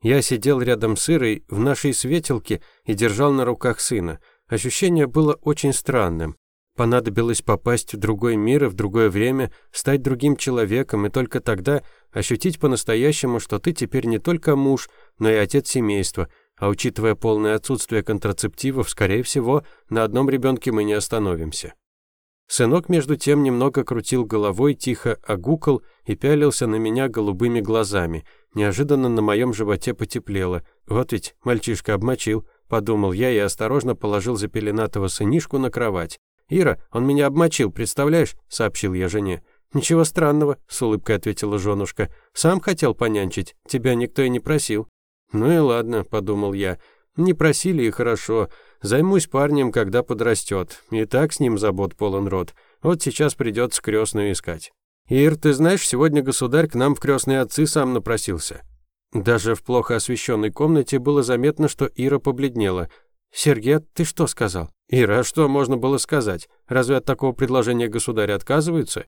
Я сидел рядом с Ирой в нашей светелке и держал на руках сына. Ощущение было очень странным. Понадобилось попасть в другой мир и в другое время, стать другим человеком, и только тогда ощутить по-настоящему, что ты теперь не только муж, но и отец семейства, а учитывая полное отсутствие контрацептивов, скорее всего, на одном ребенке мы не остановимся. Сынок, между тем, немного крутил головой, тихо огукал и пялился на меня голубыми глазами. Неожиданно на моем животе потеплело. Вот ведь мальчишка обмочил, подумал я и осторожно положил запеленатого сынишку на кровать. «Ира, он меня обмочил, представляешь?» — сообщил я жене. «Ничего странного», — с улыбкой ответила женушка. «Сам хотел понянчить, тебя никто и не просил». «Ну и ладно», — подумал я. «Не просили и хорошо. Займусь парнем, когда подрастет. И так с ним забот полон рот. Вот сейчас придется крестную искать». «Ир, ты знаешь, сегодня государь к нам в крестные отцы сам напросился». Даже в плохо освещенной комнате было заметно, что Ира побледнела. «Сергей, ты что сказал?» «Ира, а что можно было сказать? Разве от такого предложения государя отказываются?»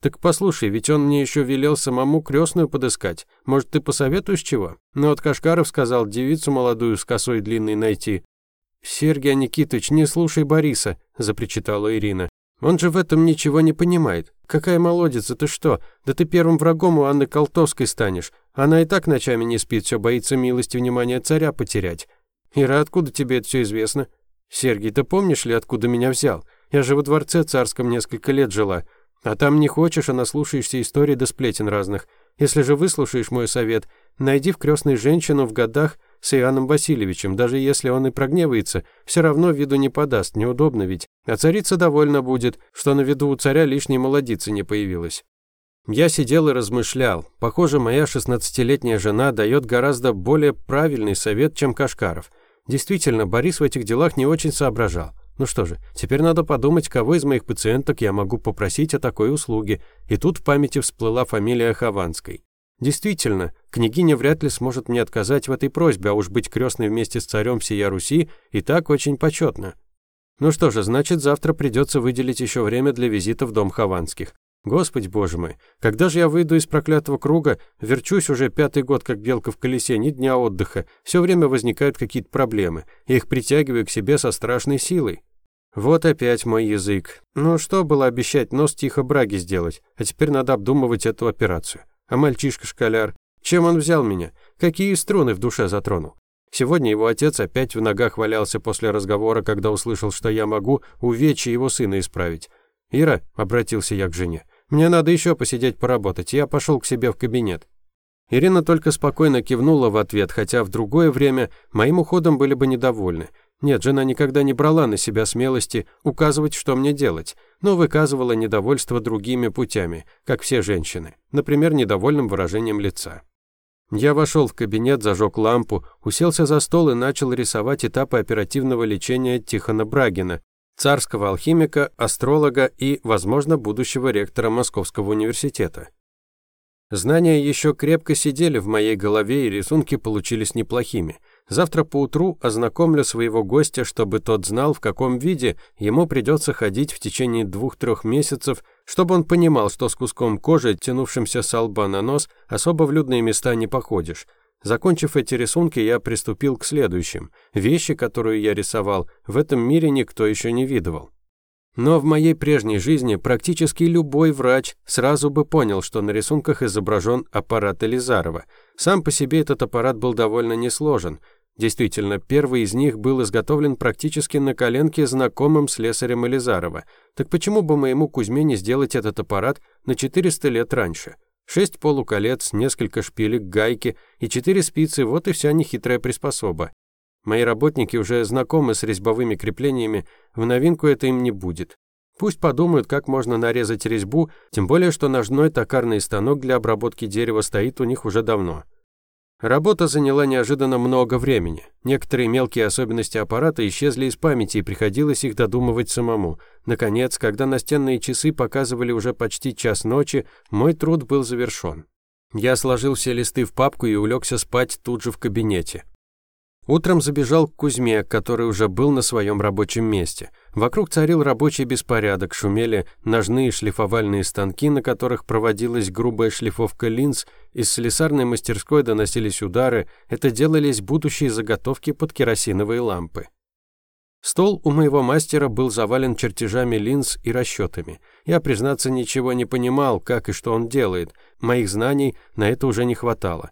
«Так послушай, ведь он мне еще велел самому крестную подыскать. Может, ты посоветуешь чего?» Ну вот Кашкаров сказал девицу молодую с косой длинной найти. «Сергей Никитович, не слушай Бориса», – запричитала Ирина. «Он же в этом ничего не понимает. Какая молодица, ты что? Да ты первым врагом у Анны Колтовской станешь. Она и так ночами не спит, все боится милости внимания царя потерять. Ира, откуда тебе это все известно? Сергей, ты помнишь ли, откуда меня взял? Я же во дворце царском несколько лет жила. А там не хочешь, а наслушаешься историй да сплетен разных. Если же выслушаешь мой совет, найди в крестной женщину в годах с Иоанном Васильевичем, даже если он и прогневается, все равно виду не подаст, неудобно ведь. А царица довольна будет, что на виду у царя лишней молодицы не появилась. Я сидел и размышлял. Похоже, моя шестнадцатилетняя жена дает гораздо более правильный совет, чем Кашкаров. Действительно, Борис в этих делах не очень соображал. Ну что же, теперь надо подумать, кого из моих пациенток я могу попросить о такой услуге. И тут в памяти всплыла фамилия Хованской. Действительно, княгиня вряд ли сможет мне отказать в этой просьбе, а уж быть крестной вместе с царем всея Руси и так очень почетно. Ну что же, значит, завтра придется выделить еще время для визита в дом Хованских. Господи боже мой, когда же я выйду из проклятого круга, верчусь уже пятый год, как белка в колесе, ни дня отдыха, все время возникают какие-то проблемы, я их притягиваю к себе со страшной силой. Вот опять мой язык. Ну что было обещать нос тихо браги сделать, а теперь надо обдумывать эту операцию. А мальчишка-школяр? Чем он взял меня? Какие струны в душе затронул? Сегодня его отец опять в ногах валялся после разговора, когда услышал, что я могу увечья его сына исправить. «Ира», — обратился я к жене, — «мне надо еще посидеть поработать, я пошел к себе в кабинет». Ирина только спокойно кивнула в ответ, хотя в другое время моим уходом были бы недовольны. Нет, жена никогда не брала на себя смелости указывать, что мне делать, но выказывала недовольство другими путями, как все женщины, например, недовольным выражением лица. Я вошел в кабинет, зажег лампу, уселся за стол и начал рисовать этапы оперативного лечения Тихона Брагина, царского алхимика, астролога и, возможно, будущего ректора Московского университета. Знания еще крепко сидели в моей голове, и рисунки получились неплохими – Завтра поутру ознакомлю своего гостя, чтобы тот знал, в каком виде ему придется ходить в течение двух-трех месяцев, чтобы он понимал, что с куском кожи, тянувшимся с лба на нос, особо в людные места не походишь. Закончив эти рисунки, я приступил к следующим. Вещи, которые я рисовал, в этом мире никто еще не видывал. Но в моей прежней жизни практически любой врач сразу бы понял, что на рисунках изображен аппарат Элизарова. Сам по себе этот аппарат был довольно несложен. Действительно, первый из них был изготовлен практически на коленке знакомым слесарем Элизарова. Так почему бы моему Кузьме не сделать этот аппарат на 400 лет раньше? Шесть полуколец, несколько шпилек, гайки и четыре спицы – вот и вся нехитрая приспособа. Мои работники уже знакомы с резьбовыми креплениями, в новинку это им не будет. Пусть подумают, как можно нарезать резьбу, тем более, что ножной токарный станок для обработки дерева стоит у них уже давно. Работа заняла неожиданно много времени. Некоторые мелкие особенности аппарата исчезли из памяти, и приходилось их додумывать самому. Наконец, когда настенные часы показывали уже почти час ночи, мой труд был завершен. Я сложил все листы в папку и улегся спать тут же в кабинете. Утром забежал к Кузьме, который уже был на своем рабочем месте. Вокруг царил рабочий беспорядок, шумели ножные шлифовальные станки, на которых проводилась грубая шлифовка линз, из слесарной мастерской доносились удары, это делались будущие заготовки под керосиновые лампы. Стол у моего мастера был завален чертежами линз и расчетами. Я, признаться, ничего не понимал, как и что он делает. Моих знаний на это уже не хватало.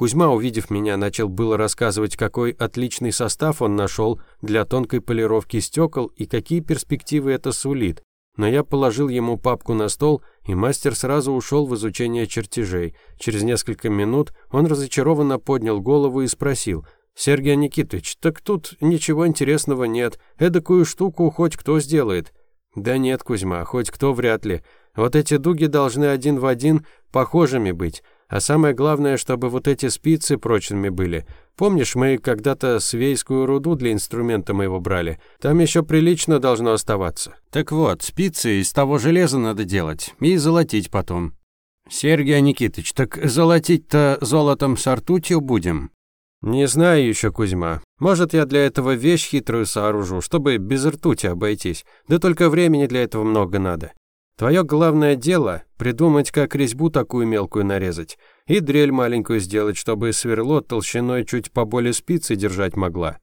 Кузьма, увидев меня, начал было рассказывать, какой отличный состав он нашел для тонкой полировки стекол и какие перспективы это сулит. Но я положил ему папку на стол, и мастер сразу ушел в изучение чертежей. Через несколько минут он разочарованно поднял голову и спросил, «Сергей Никитович, так тут ничего интересного нет. Эдакую штуку хоть кто сделает». «Да нет, Кузьма, хоть кто вряд ли. Вот эти дуги должны один в один похожими быть. А самое главное, чтобы вот эти спицы прочными были. Помнишь, мы когда-то свейскую руду для инструмента моего брали? Там еще прилично должно оставаться. Так вот, спицы из того железа надо делать и золотить потом. Сергей Никитич, так золотить-то золотом с ртутью будем? Не знаю еще, Кузьма. Может, я для этого вещь хитрую сооружу, чтобы без ртути обойтись. Да только времени для этого много надо. Твое главное дело – придумать, как резьбу такую мелкую нарезать, и дрель маленькую сделать, чтобы сверло толщиной чуть поболее спицы держать могла.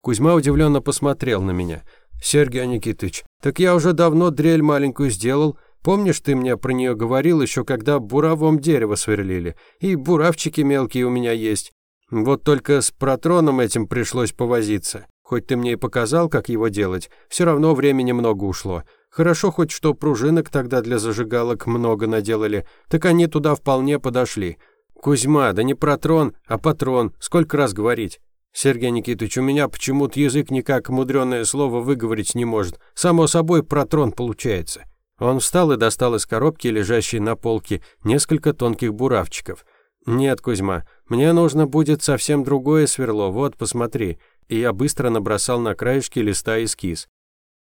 Кузьма удивленно посмотрел на меня. «Сергей Никитыч, так я уже давно дрель маленькую сделал. Помнишь, ты мне про нее говорил еще, когда буравом дерево сверлили? И буравчики мелкие у меня есть. Вот только с протроном этим пришлось повозиться. Хоть ты мне и показал, как его делать, все равно времени много ушло. Хорошо хоть что пружинок тогда для зажигалок много наделали, так они туда вполне подошли. Кузьма, да не протрон, а патрон, сколько раз говорить. Сергей Никитович, у меня почему-то язык никак мудреное слово выговорить не может. Само собой, протрон получается. Он встал и достал из коробки, лежащей на полке, несколько тонких буравчиков. «Нет, Кузьма, мне нужно будет совсем другое сверло, вот, посмотри». И я быстро набросал на краешке листа эскиз.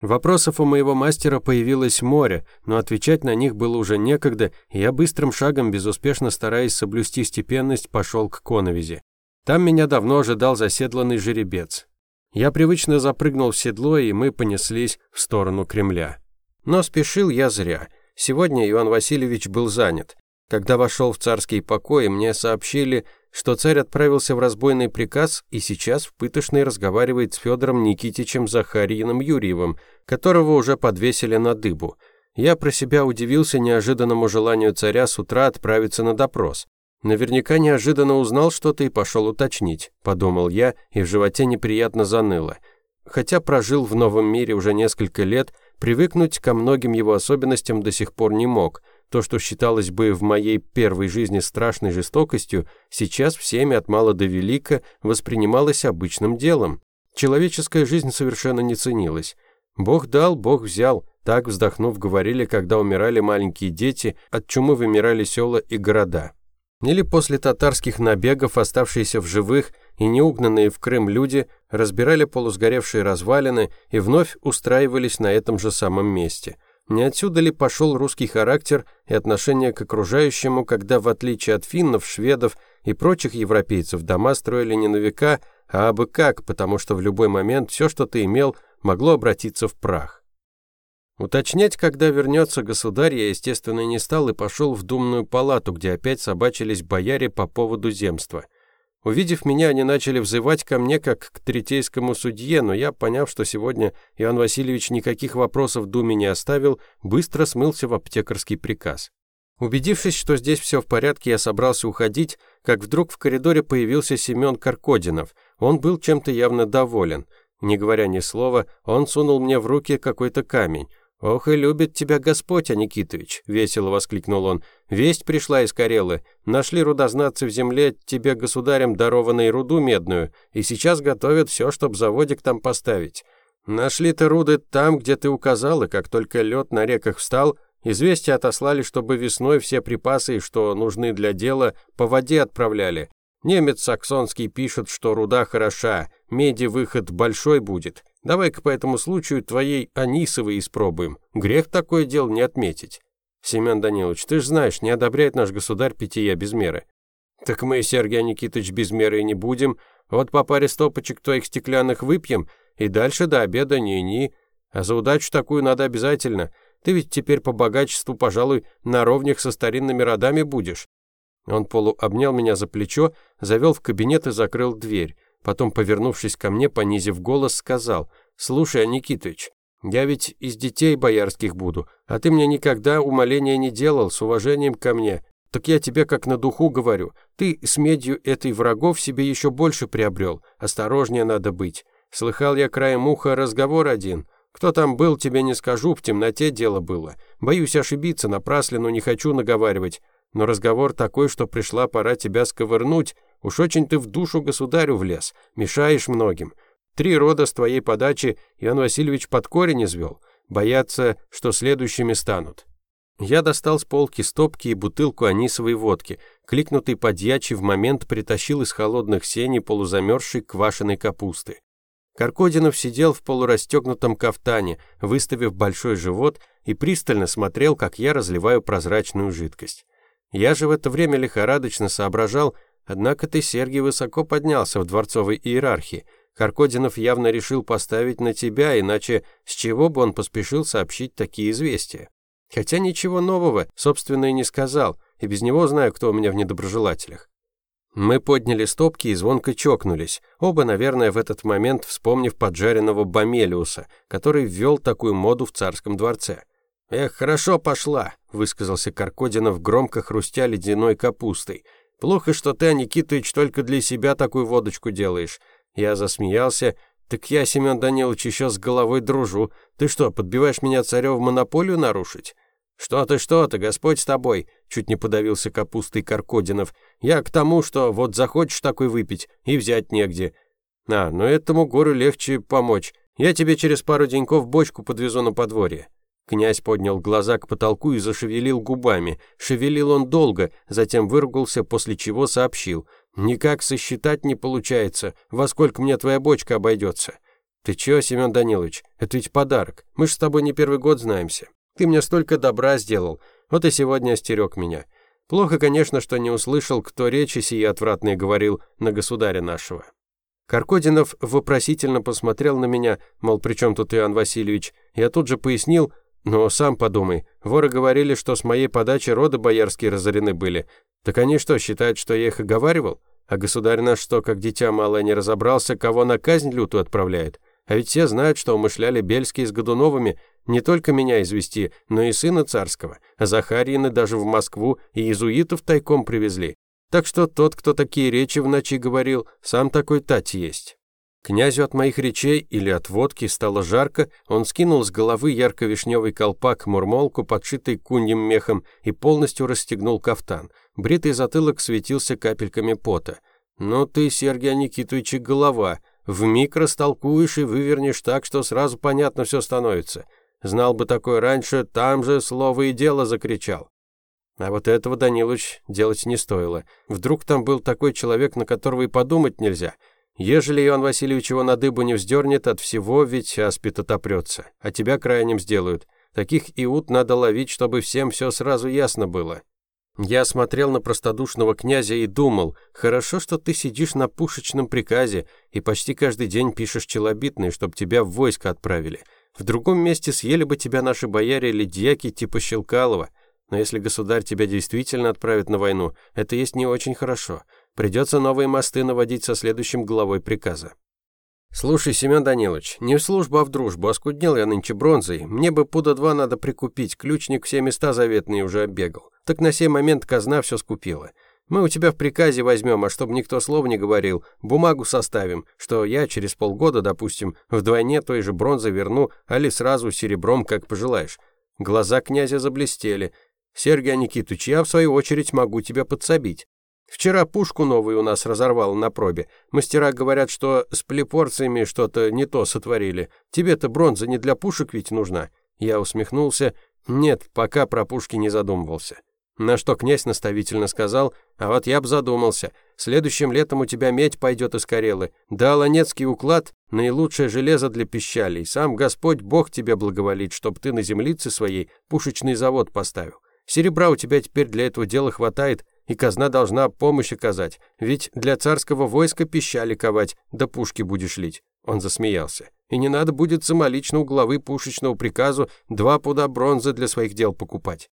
Вопросов у моего мастера появилось море, но отвечать на них было уже некогда, и я быстрым шагом, безуспешно стараясь соблюсти степенность, пошел к коновизе. Там меня давно ожидал заседланный жеребец. Я привычно запрыгнул в седло, и мы понеслись в сторону Кремля. Но спешил я зря. Сегодня Иван Васильевич был занят. Когда вошел в царский покой, мне сообщили, что царь отправился в разбойный приказ и сейчас в пытошной разговаривает с Федором Никитичем Захарьиным Юрьевым, которого уже подвесили на дыбу. Я про себя удивился неожиданному желанию царя с утра отправиться на допрос. Наверняка неожиданно узнал что-то и пошел уточнить, подумал я, и в животе неприятно заныло. Хотя прожил в новом мире уже несколько лет, привыкнуть ко многим его особенностям до сих пор не мог – то, что считалось бы в моей первой жизни страшной жестокостью, сейчас всеми от мала до велика воспринималось обычным делом. Человеческая жизнь совершенно не ценилась. Бог дал, Бог взял, так вздохнув говорили, когда умирали маленькие дети, от чумы вымирали села и города. Или после татарских набегов, оставшиеся в живых и неугнанные в Крым люди, разбирали полусгоревшие развалины и вновь устраивались на этом же самом месте – не отсюда ли пошел русский характер и отношение к окружающему, когда, в отличие от финнов, шведов и прочих европейцев, дома строили не на века, а абы как, потому что в любой момент все, что ты имел, могло обратиться в прах. Уточнять, когда вернется государь, я, естественно, не стал и пошел в думную палату, где опять собачились бояре по поводу земства – Увидев меня, они начали взывать ко мне как к третейскому судье, но я, поняв, что сегодня Иван Васильевич никаких вопросов Думе не оставил, быстро смылся в аптекарский приказ. Убедившись, что здесь все в порядке, я собрался уходить, как вдруг в коридоре появился Семен Каркодинов. Он был чем-то явно доволен. Не говоря ни слова, он сунул мне в руки какой-то камень. «Ох и любит тебя Господь, Аникитович!» — весело воскликнул он. «Весть пришла из Карелы. Нашли рудознатцы в земле, тебе государем дарованной руду медную, и сейчас готовят все, чтоб заводик там поставить. Нашли-то руды там, где ты указал, и как только лед на реках встал, известия отослали, чтобы весной все припасы, что нужны для дела, по воде отправляли. Немец саксонский пишет, что руда хороша, меди выход большой будет». Давай-ка по этому случаю твоей анисовой испробуем. Грех такое дело не отметить. Семен Данилович, ты же знаешь, не одобряет наш государь питья без меры. Так мы, Сергей Никитович, без меры и не будем. Вот по паре стопочек твоих стеклянных выпьем, и дальше до обеда ни-ни. А за удачу такую надо обязательно. Ты ведь теперь по богачеству, пожалуй, на ровнях со старинными родами будешь. Он полуобнял меня за плечо, завел в кабинет и закрыл дверь. Потом, повернувшись ко мне, понизив голос, сказал, «Слушай, Никитыч, я ведь из детей боярских буду, а ты мне никогда умоления не делал с уважением ко мне. Так я тебе как на духу говорю, ты с медью этой врагов себе еще больше приобрел, осторожнее надо быть. Слыхал я краем уха разговор один. Кто там был, тебе не скажу, в темноте дело было. Боюсь ошибиться, напраслину не хочу наговаривать. Но разговор такой, что пришла пора тебя сковырнуть. Уж очень ты в душу государю влез, мешаешь многим. Три рода с твоей подачи Иван Васильевич под корень извел. Боятся, что следующими станут. Я достал с полки стопки и бутылку анисовой водки. Кликнутый подьячий в момент притащил из холодных сеней полузамерзшей квашеной капусты. Каркодинов сидел в полурастегнутом кафтане, выставив большой живот и пристально смотрел, как я разливаю прозрачную жидкость. Я же в это время лихорадочно соображал, однако ты, Сергий, высоко поднялся в дворцовой иерархии – Каркодинов явно решил поставить на тебя, иначе с чего бы он поспешил сообщить такие известия? Хотя ничего нового, собственно, и не сказал, и без него знаю, кто у меня в недоброжелателях. Мы подняли стопки и звонко чокнулись, оба, наверное, в этот момент вспомнив поджаренного Бомелиуса, который ввел такую моду в царском дворце. «Эх, хорошо пошла», — высказался Каркодинов, громко хрустя ледяной капустой. «Плохо, что ты, Никитыч, только для себя такую водочку делаешь. Я засмеялся. «Так я, Семен Данилович, еще с головой дружу. Ты что, подбиваешь меня царев монополию нарушить?» «Что ты, что ты, Господь с тобой!» Чуть не подавился капустой Каркодинов. «Я к тому, что вот захочешь такой выпить, и взять негде. А, но этому гору легче помочь. Я тебе через пару деньков бочку подвезу на подворье». Князь поднял глаза к потолку и зашевелил губами. Шевелил он долго, затем выругался, после чего сообщил – Никак сосчитать не получается, во сколько мне твоя бочка обойдется. Ты чё, Семен Данилович, это ведь подарок. Мы ж с тобой не первый год знаемся. Ты мне столько добра сделал, вот и сегодня остерег меня. Плохо, конечно, что не услышал, кто речи сии отвратные говорил на государя нашего. Каркодинов вопросительно посмотрел на меня, мол, при чем тут Иоанн Васильевич. Я тут же пояснил, но сам подумай, воры говорили, что с моей подачи роды боярские разорены были. Так они что, считают, что я их оговаривал? А государь наш что, как дитя малое, не разобрался, кого на казнь лютую отправляет? А ведь все знают, что умышляли Бельские с Годуновыми не только меня извести, но и сына царского. А Захарьины даже в Москву и иезуитов тайком привезли. Так что тот, кто такие речи в ночи говорил, сам такой тать есть. Князю от моих речей или от водки стало жарко, он скинул с головы ярко-вишневый колпак мурмолку, подшитый куньим мехом, и полностью расстегнул кафтан. Бритый затылок светился капельками пота. «Ну ты, Сергей Никитович, голова. Вмиг растолкуешь и вывернешь так, что сразу понятно все становится. Знал бы такое раньше, там же слово и дело закричал». А вот этого, Данилович, делать не стоило. Вдруг там был такой человек, на которого и подумать нельзя – Ежели Иван Васильевич его на дыбу не вздернет, от всего ведь аспид отопрется, а тебя крайним сделают. Таких иуд надо ловить, чтобы всем все сразу ясно было. Я смотрел на простодушного князя и думал, хорошо, что ты сидишь на пушечном приказе и почти каждый день пишешь челобитные, чтобы тебя в войско отправили. В другом месте съели бы тебя наши бояре или дьяки типа Щелкалова. Но если государь тебя действительно отправит на войну, это есть не очень хорошо. Придется новые мосты наводить со следующим главой приказа. «Слушай, Семен Данилович, не в службу, а в дружбу. Оскуднел я нынче бронзой. Мне бы пуда два надо прикупить. Ключник все места заветные уже оббегал. Так на сей момент казна все скупила. Мы у тебя в приказе возьмем, а чтобы никто слова не говорил, бумагу составим, что я через полгода, допустим, вдвойне той же бронзы верну, али сразу серебром, как пожелаешь». Глаза князя заблестели. «Сергей Никитович, я, в свою очередь, могу тебя подсобить. Вчера пушку новую у нас разорвало на пробе. Мастера говорят, что с плепорциями что-то не то сотворили. Тебе-то бронза не для пушек ведь нужна. Я усмехнулся. Нет, пока про пушки не задумывался. На что князь наставительно сказал, а вот я б задумался. Следующим летом у тебя медь пойдет из Карелы. Да, Ланецкий уклад – наилучшее железо для пищалей. Сам Господь Бог тебя благоволит, чтоб ты на землице своей пушечный завод поставил. Серебра у тебя теперь для этого дела хватает, и казна должна помощь оказать, ведь для царского войска пищали ковать, да пушки будешь лить». Он засмеялся. «И не надо будет самолично у главы пушечного приказу два пуда бронзы для своих дел покупать».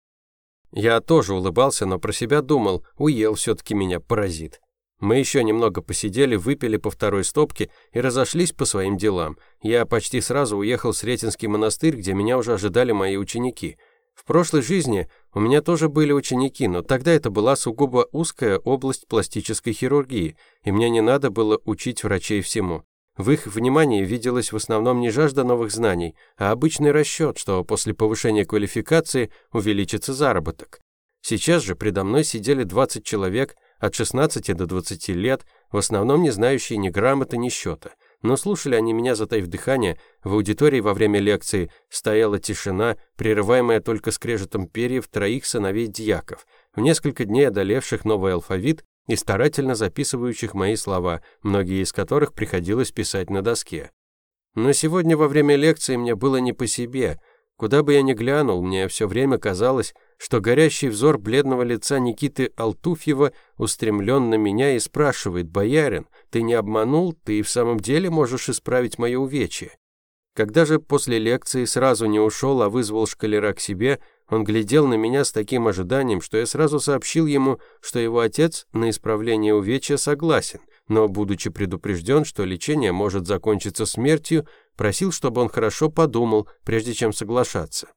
Я тоже улыбался, но про себя думал, уел все-таки меня паразит. Мы еще немного посидели, выпили по второй стопке и разошлись по своим делам. Я почти сразу уехал в Сретенский монастырь, где меня уже ожидали мои ученики – в прошлой жизни у меня тоже были ученики, но тогда это была сугубо узкая область пластической хирургии, и мне не надо было учить врачей всему. В их внимании виделась в основном не жажда новых знаний, а обычный расчет, что после повышения квалификации увеличится заработок. Сейчас же предо мной сидели 20 человек от 16 до 20 лет, в основном не знающие ни грамоты, ни счета. Но слушали они меня, затаив дыхание, в аудитории во время лекции стояла тишина, прерываемая только скрежетом перьев троих сыновей дьяков, в несколько дней одолевших новый алфавит и старательно записывающих мои слова, многие из которых приходилось писать на доске. Но сегодня во время лекции мне было не по себе. Куда бы я ни глянул, мне все время казалось, что горящий взор бледного лица Никиты Алтуфьева устремлен на меня и спрашивает, «Боярин, ты не обманул, ты и в самом деле можешь исправить мое увечье». Когда же после лекции сразу не ушел, а вызвал шкалера к себе, он глядел на меня с таким ожиданием, что я сразу сообщил ему, что его отец на исправление увечья согласен, но, будучи предупрежден, что лечение может закончиться смертью, просил, чтобы он хорошо подумал, прежде чем соглашаться.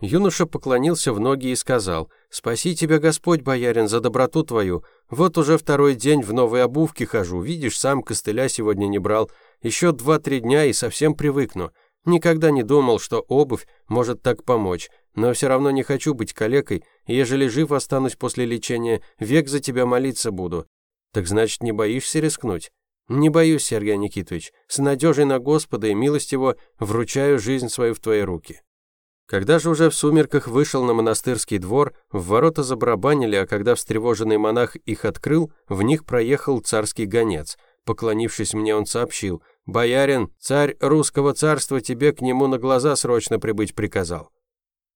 Юноша поклонился в ноги и сказал, «Спаси тебя, Господь, боярин, за доброту твою. Вот уже второй день в новой обувке хожу, видишь, сам костыля сегодня не брал. Еще два-три дня и совсем привыкну. Никогда не думал, что обувь может так помочь, но все равно не хочу быть калекой, ежели жив останусь после лечения, век за тебя молиться буду. Так значит, не боишься рискнуть?» «Не боюсь, Сергей Никитович. С надежей на Господа и милость его вручаю жизнь свою в твои руки». Когда же уже в сумерках вышел на монастырский двор, в ворота забарабанили, а когда встревоженный монах их открыл, в них проехал царский гонец. Поклонившись мне, он сообщил, «Боярин, царь русского царства тебе к нему на глаза срочно прибыть приказал».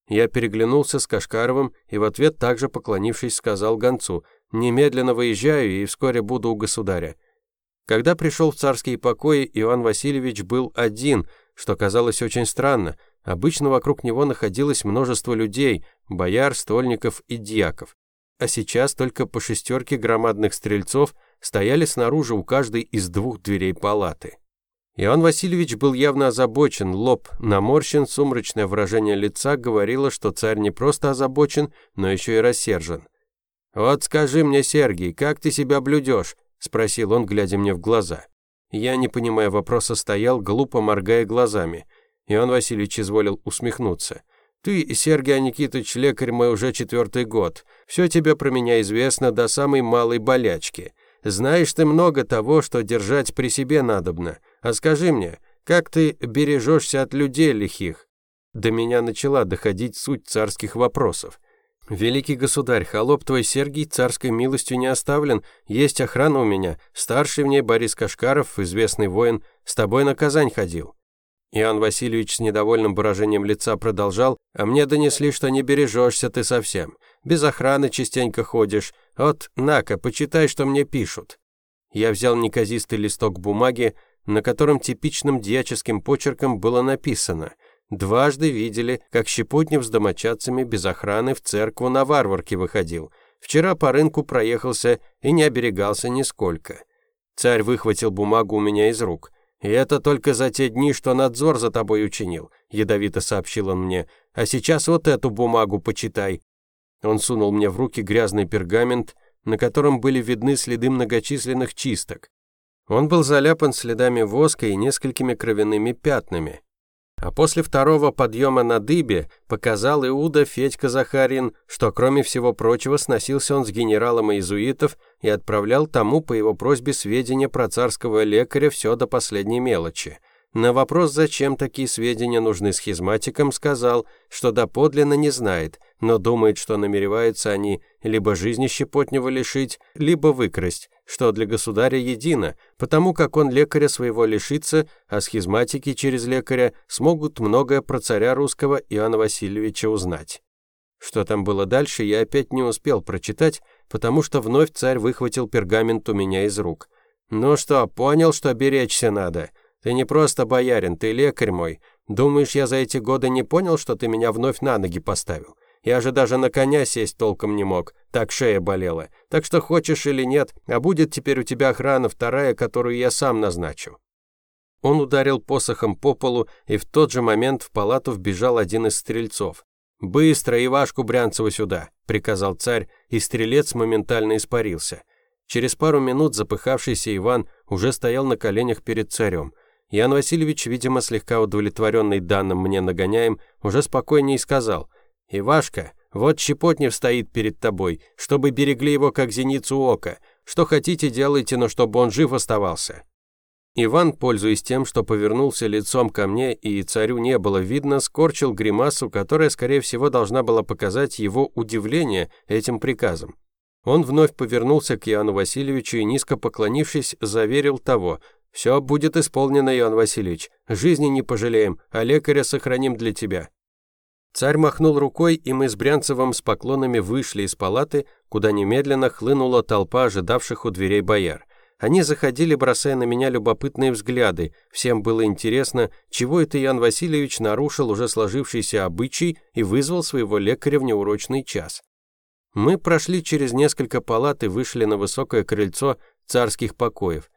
Я переглянулся с Кашкаровым и в ответ также поклонившись сказал гонцу, «Немедленно выезжаю и вскоре буду у государя». Когда пришел в царские покои, Иван Васильевич был один, что казалось очень странно – Обычно вокруг него находилось множество людей, бояр, стольников и дьяков. А сейчас только по шестерке громадных стрельцов стояли снаружи у каждой из двух дверей палаты. Иоанн Васильевич был явно озабочен, лоб наморщен, сумрачное выражение лица говорило, что царь не просто озабочен, но еще и рассержен. «Вот скажи мне, Сергий, как ты себя блюдешь?» – спросил он, глядя мне в глаза. Я, не понимая вопроса, стоял, глупо моргая глазами. Иоанн Васильевич изволил усмехнуться. «Ты, Сергей Никитович, лекарь мой уже четвертый год. Все тебе про меня известно до самой малой болячки. Знаешь ты много того, что держать при себе надобно. А скажи мне, как ты бережешься от людей лихих?» До меня начала доходить суть царских вопросов. «Великий государь, холоп твой Сергий царской милостью не оставлен, есть охрана у меня, старший в ней Борис Кашкаров, известный воин, с тобой на Казань ходил. Иоанн Васильевич с недовольным выражением лица продолжал, «А мне донесли, что не бережешься ты совсем. Без охраны частенько ходишь. Вот, на-ка, почитай, что мне пишут». Я взял неказистый листок бумаги, на котором типичным дьяческим почерком было написано «Дважды видели, как Щепотнев с домочадцами без охраны в церкву на варварке выходил. Вчера по рынку проехался и не оберегался нисколько». Царь выхватил бумагу у меня из рук. «И это только за те дни, что надзор за тобой учинил», — ядовито сообщил он мне. «А сейчас вот эту бумагу почитай». Он сунул мне в руки грязный пергамент, на котором были видны следы многочисленных чисток. Он был заляпан следами воска и несколькими кровяными пятнами. А после второго подъема на дыбе показал Иуда Федька Захарин, что, кроме всего прочего, сносился он с генералом иезуитов и отправлял тому по его просьбе сведения про царского лекаря все до последней мелочи. На вопрос, зачем такие сведения нужны схизматикам, сказал, что доподлинно не знает, но думает, что намереваются они либо жизни щепотнего лишить, либо выкрасть, что для государя едино, потому как он лекаря своего лишится, а схизматики через лекаря смогут многое про царя русского Иоанна Васильевича узнать. Что там было дальше, я опять не успел прочитать, потому что вновь царь выхватил пергамент у меня из рук. «Ну что, понял, что беречься надо? Ты не просто боярин, ты лекарь мой. Думаешь, я за эти годы не понял, что ты меня вновь на ноги поставил? Я же даже на коня сесть толком не мог, так шея болела. Так что хочешь или нет, а будет теперь у тебя охрана вторая, которую я сам назначу». Он ударил посохом по полу, и в тот же момент в палату вбежал один из стрельцов. «Быстро Ивашку Брянцева сюда!» – приказал царь, и стрелец моментально испарился. Через пару минут запыхавшийся Иван уже стоял на коленях перед царем. Ян Васильевич, видимо, слегка удовлетворенный данным мне нагоняем, уже спокойнее сказал «Ивашка, вот Щепотнев стоит перед тобой, чтобы берегли его как зеницу ока. Что хотите, делайте, но чтобы он жив оставался». Иван, пользуясь тем, что повернулся лицом ко мне и царю не было видно, скорчил гримасу, которая, скорее всего, должна была показать его удивление этим приказом. Он вновь повернулся к Иоанну Васильевичу и, низко поклонившись, заверил того, «Все будет исполнено, Иоанн Васильевич. Жизни не пожалеем, а лекаря сохраним для тебя». Царь махнул рукой, и мы с Брянцевым с поклонами вышли из палаты, куда немедленно хлынула толпа ожидавших у дверей бояр. Они заходили, бросая на меня любопытные взгляды. Всем было интересно, чего это Ян Васильевич нарушил уже сложившийся обычай и вызвал своего лекаря в неурочный час. Мы прошли через несколько палат и вышли на высокое крыльцо царских покоев.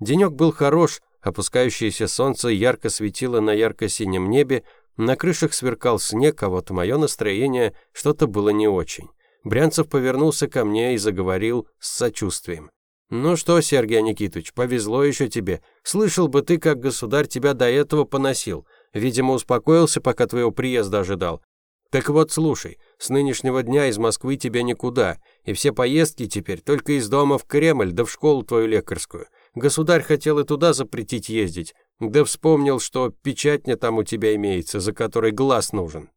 Денек был хорош, опускающееся солнце ярко светило на ярко-синем небе, на крышах сверкал снег, а вот мое настроение что-то было не очень. Брянцев повернулся ко мне и заговорил с сочувствием. «Ну что, Сергей Никитович, повезло еще тебе. Слышал бы ты, как государь тебя до этого поносил. Видимо, успокоился, пока твоего приезда ожидал. Так вот, слушай, с нынешнего дня из Москвы тебе никуда, и все поездки теперь только из дома в Кремль, да в школу твою лекарскую. Государь хотел и туда запретить ездить, да вспомнил, что печатня там у тебя имеется, за которой глаз нужен».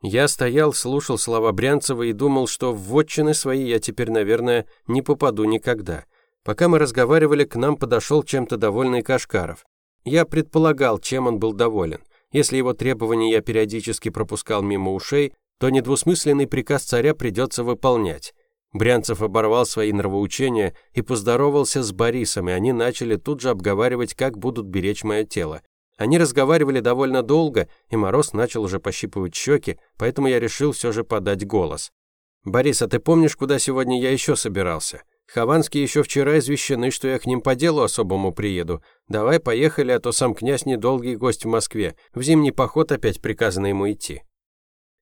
Я стоял, слушал слова Брянцева и думал, что в вотчины свои я теперь, наверное, не попаду никогда. Пока мы разговаривали, к нам подошел чем-то довольный Кашкаров. Я предполагал, чем он был доволен. Если его требования я периодически пропускал мимо ушей, то недвусмысленный приказ царя придется выполнять. Брянцев оборвал свои нравоучения и поздоровался с Борисом, и они начали тут же обговаривать, как будут беречь мое тело. Они разговаривали довольно долго, и Мороз начал уже пощипывать щеки, поэтому я решил все же подать голос. «Борис, а ты помнишь, куда сегодня я еще собирался?» Хованские еще вчера извещены, что я к ним по делу особому приеду. Давай поехали, а то сам князь недолгий гость в Москве. В зимний поход опять приказано ему идти».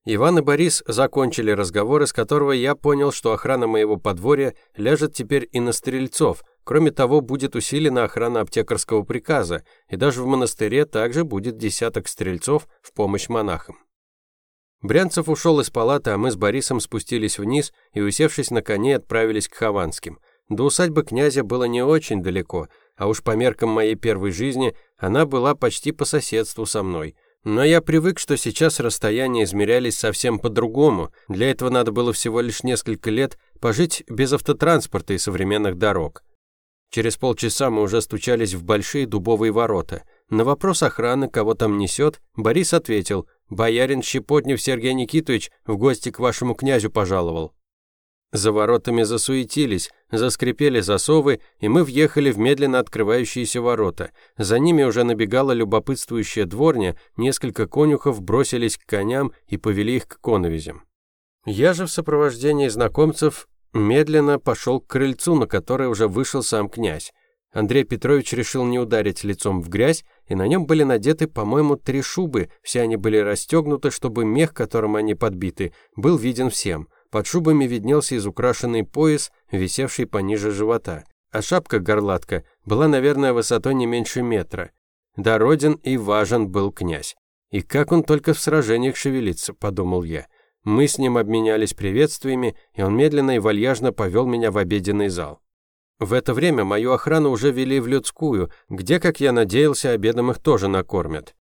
Иван и Борис закончили разговор, из которого я понял, что охрана моего подворья ляжет теперь и на стрельцов. Кроме того, будет усилена охрана аптекарского приказа, и даже в монастыре также будет десяток стрельцов в помощь монахам. Брянцев ушел из палаты, а мы с Борисом спустились вниз и, усевшись на коне, отправились к Хованским. До усадьбы князя было не очень далеко, а уж по меркам моей первой жизни она была почти по соседству со мной. Но я привык, что сейчас расстояния измерялись совсем по-другому. Для этого надо было всего лишь несколько лет пожить без автотранспорта и современных дорог. Через полчаса мы уже стучались в большие дубовые ворота. На вопрос охраны, кого там несет, Борис ответил – Боярин Щепотнев Сергей Никитович в гости к вашему князю пожаловал. За воротами засуетились, заскрипели засовы, и мы въехали в медленно открывающиеся ворота. За ними уже набегала любопытствующая дворня, несколько конюхов бросились к коням и повели их к коновизям. Я же в сопровождении знакомцев медленно пошел к крыльцу, на которое уже вышел сам князь. Андрей Петрович решил не ударить лицом в грязь, и на нем были надеты, по-моему, три шубы, все они были расстегнуты, чтобы мех, которым они подбиты, был виден всем. Под шубами виднелся изукрашенный пояс, висевший пониже живота, а шапка-горлатка была, наверное, высотой не меньше метра. Дороден и важен был князь. И как он только в сражениях шевелится, подумал я. Мы с ним обменялись приветствиями, и он медленно и вальяжно повел меня в обеденный зал. В это время мою охрану уже вели в людскую, где, как я надеялся, обедом их тоже накормят.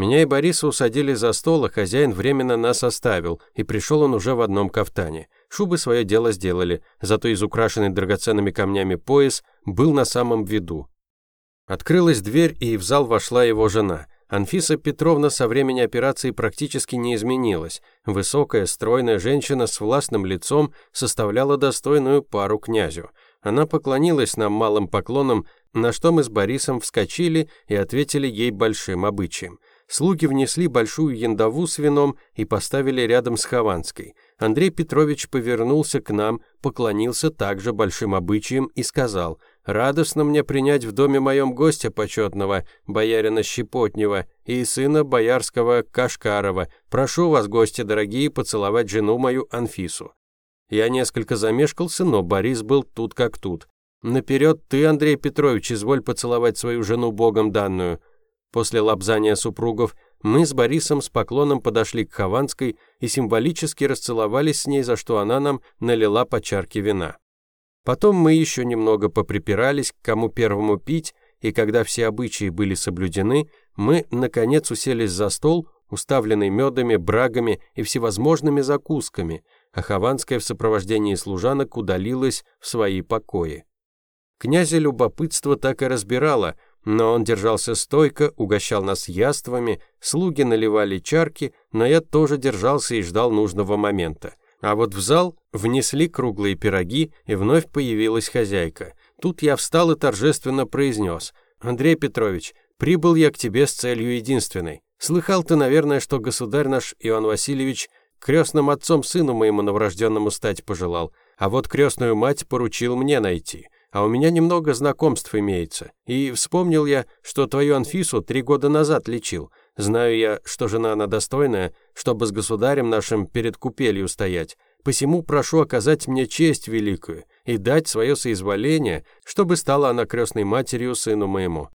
Меня и Бориса усадили за стол, а хозяин временно нас оставил, и пришел он уже в одном кафтане. Шубы свое дело сделали, зато из украшенный драгоценными камнями пояс был на самом виду. Открылась дверь, и в зал вошла его жена. Анфиса Петровна со времени операции практически не изменилась. Высокая, стройная женщина с властным лицом составляла достойную пару князю. Она поклонилась нам малым поклоном, на что мы с Борисом вскочили и ответили ей большим обычаем. Слуги внесли большую яндову с вином и поставили рядом с Хованской. Андрей Петрович повернулся к нам, поклонился также большим обычаем и сказал «Радостно мне принять в доме моем гостя почетного, боярина Щепотнева и сына боярского Кашкарова. Прошу вас, гости дорогие, поцеловать жену мою Анфису». Я несколько замешкался, но Борис был тут как тут. «Наперед ты, Андрей Петрович, изволь поцеловать свою жену богом данную». После лапзания супругов мы с Борисом с поклоном подошли к Хованской и символически расцеловались с ней, за что она нам налила по чарке вина. Потом мы еще немного поприпирались, кому первому пить, и когда все обычаи были соблюдены, мы, наконец, уселись за стол, уставленный медами, брагами и всевозможными закусками, а Хованская в сопровождении служанок удалилась в свои покои. Князя любопытство так и разбирало – но он держался стойко, угощал нас яствами, слуги наливали чарки, но я тоже держался и ждал нужного момента. А вот в зал внесли круглые пироги, и вновь появилась хозяйка. Тут я встал и торжественно произнес. «Андрей Петрович, прибыл я к тебе с целью единственной. Слыхал ты, наверное, что государь наш Иоанн Васильевич крестным отцом сыну моему новорожденному стать пожелал, а вот крестную мать поручил мне найти а у меня немного знакомств имеется. И вспомнил я, что твою Анфису три года назад лечил. Знаю я, что жена она достойная, чтобы с государем нашим перед купелью стоять. Посему прошу оказать мне честь великую и дать свое соизволение, чтобы стала она крестной матерью сыну моему».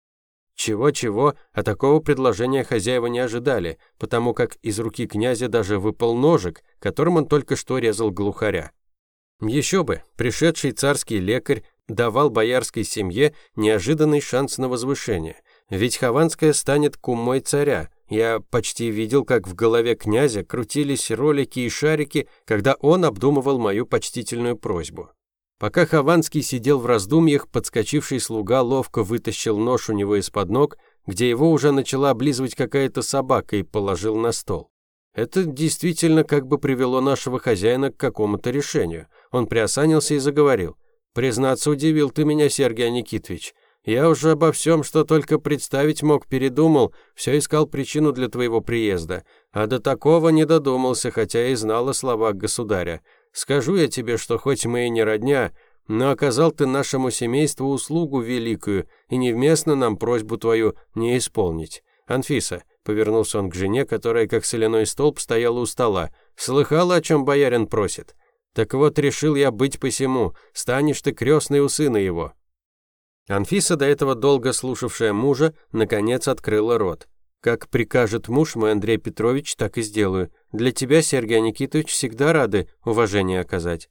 Чего-чего, а такого предложения хозяева не ожидали, потому как из руки князя даже выпал ножик, которым он только что резал глухаря. Еще бы, пришедший царский лекарь давал боярской семье неожиданный шанс на возвышение. Ведь Хованская станет кумой царя. Я почти видел, как в голове князя крутились ролики и шарики, когда он обдумывал мою почтительную просьбу. Пока Хованский сидел в раздумьях, подскочивший слуга ловко вытащил нож у него из-под ног, где его уже начала облизывать какая-то собака, и положил на стол. Это действительно как бы привело нашего хозяина к какому-то решению. Он приосанился и заговорил. Признаться, удивил ты меня, Сергей Никитович. Я уже обо всем, что только представить мог, передумал, все искал причину для твоего приезда, а до такого не додумался, хотя и знал о словах государя. Скажу я тебе, что хоть мы и не родня, но оказал ты нашему семейству услугу великую, и невместно нам просьбу твою не исполнить. Анфиса, повернулся он к жене, которая как соляной столб стояла у стола, слыхала, о чем боярин просит. Так вот, решил я быть посему, станешь ты крестной у сына его». Анфиса, до этого долго слушавшая мужа, наконец открыла рот. «Как прикажет муж мой Андрей Петрович, так и сделаю. Для тебя, Сергей Никитович, всегда рады уважение оказать».